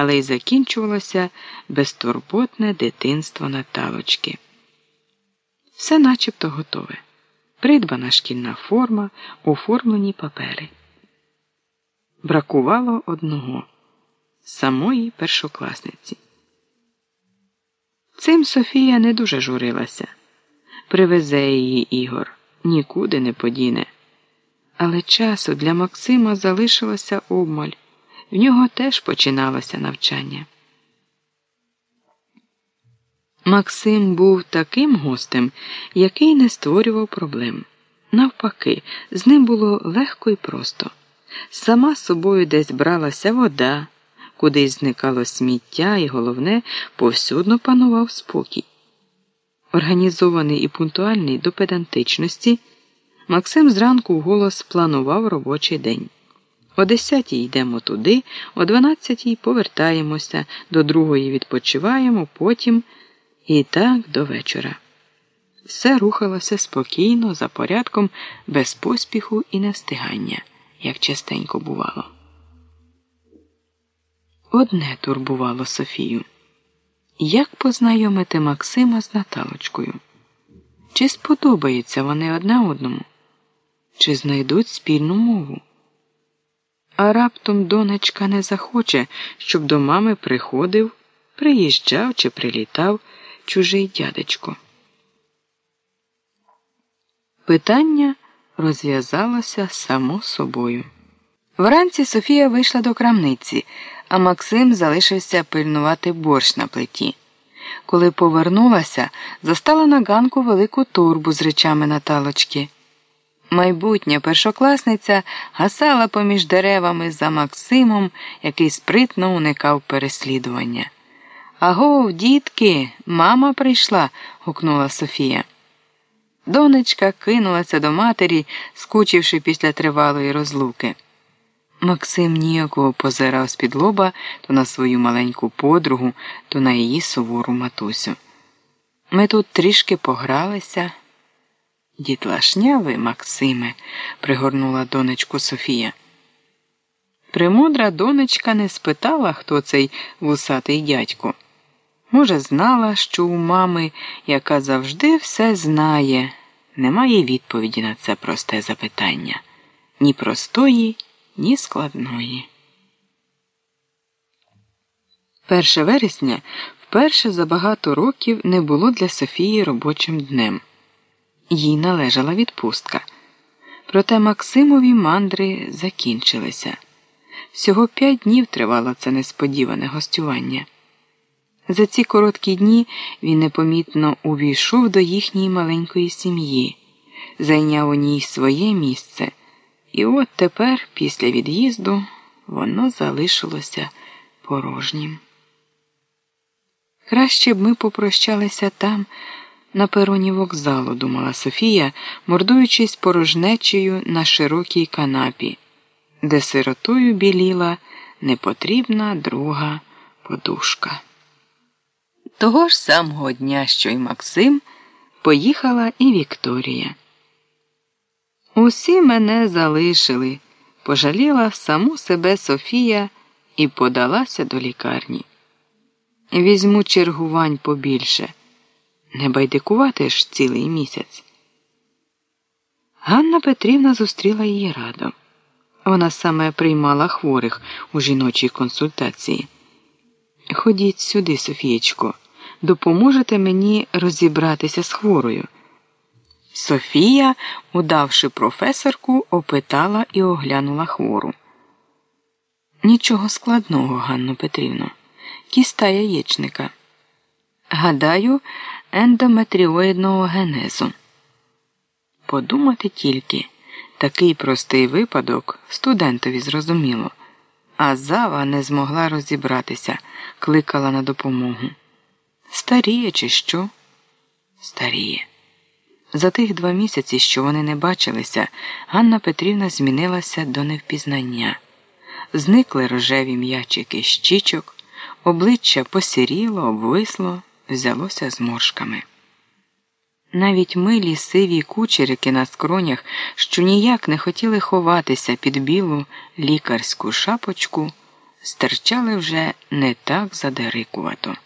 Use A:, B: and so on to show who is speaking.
A: але й закінчувалося безтурботне дитинство Наталочки. Все начебто готове. Придбана шкільна форма, оформлені папери. Бракувало одного самої першокласниці. Цим Софія не дуже журилася. Привезе її Ігор, нікуди не подіне. Але часу для Максима залишилося обмаль. В нього теж починалося навчання. Максим був таким гостем, який не створював проблем. Навпаки, з ним було легко і просто. Сама собою десь бралася вода, кудись зникало сміття, і, головне, повсюдно панував спокій. Організований і пунктуальний до педантичності, Максим зранку вголос планував робочий день. О 10 йдемо туди, о 12 повертаємося, до другої відпочиваємо, потім і так до вечора. Все рухалося спокійно, за порядком, без поспіху і невстигання, як частенько бувало. Одне турбувало Софію. Як познайомити Максима з Наталочкою? Чи сподобаються вони одне одному? Чи знайдуть спільну мову? А раптом донечка не захоче, щоб до мами приходив, приїжджав чи прилітав чужий дядечко. Питання розв'язалося само собою. Вранці Софія вийшла до крамниці, а Максим залишився пильнувати борщ на плиті. Коли повернулася, застала на ганку велику торбу з речами Наталочки. Майбутня першокласниця гасала поміж деревами за Максимом, який спритно уникав переслідування. Агов, дітки, мама прийшла, гукнула Софія. Донечка кинулася до матері, скучивши після тривалої розлуки. Максим ніякого позирав з-під лоба то на свою маленьку подругу, то на її сувору матусю. Ми тут трішки погралися. Дітлашнявий, Максиме, пригорнула донечку Софія. Премудра донечка не спитала, хто цей вусатий дядько. Може, знала, що у мами, яка завжди все знає, немає відповіді на це просте запитання ні простої, ні складної. Перше вересня вперше за багато років не було для Софії робочим днем. Їй належала відпустка. Проте Максимові мандри закінчилися. Всього п'ять днів тривало це несподіване гостювання. За ці короткі дні він непомітно увійшов до їхньої маленької сім'ї, зайняв у ній своє місце, і от тепер, після від'їзду, воно залишилося порожнім. Краще б ми попрощалися там, на пероні вокзалу, думала Софія, мордуючись порожнечею на широкій канапі, де сиротою біліла непотрібна друга подушка. Того ж самого дня, що й Максим, поїхала і Вікторія. Усі мене залишили, пожаліла саму себе Софія і подалася до лікарні. Візьму чергувань побільше. Не байдикувати ж цілий місяць. Ганна Петрівна зустріла її радо. Вона саме приймала хворих у жіночій консультації. Ходіть сюди, Софієчко допоможете мені розібратися з хворою. Софія, удавши професорку, опитала і оглянула хвору. Нічого складного, Ганно Петрівно, кіста яєчника. Гадаю, ендометріоїдного генезу. Подумати тільки такий простий випадок студентові зрозуміло, а зава не змогла розібратися, кликала на допомогу. Старіє, чи що? Старіє. За тих два місяці, що вони не бачилися, Ганна Петрівна змінилася до невпізнання. Зникли рожеві м'ячики щічок, обличчя посіріло, обвисло, взялося зморшками. Навіть милі сиві кучерики на скронях, що ніяк не хотіли ховатися під білу лікарську шапочку, стирчали вже не так задерикувато.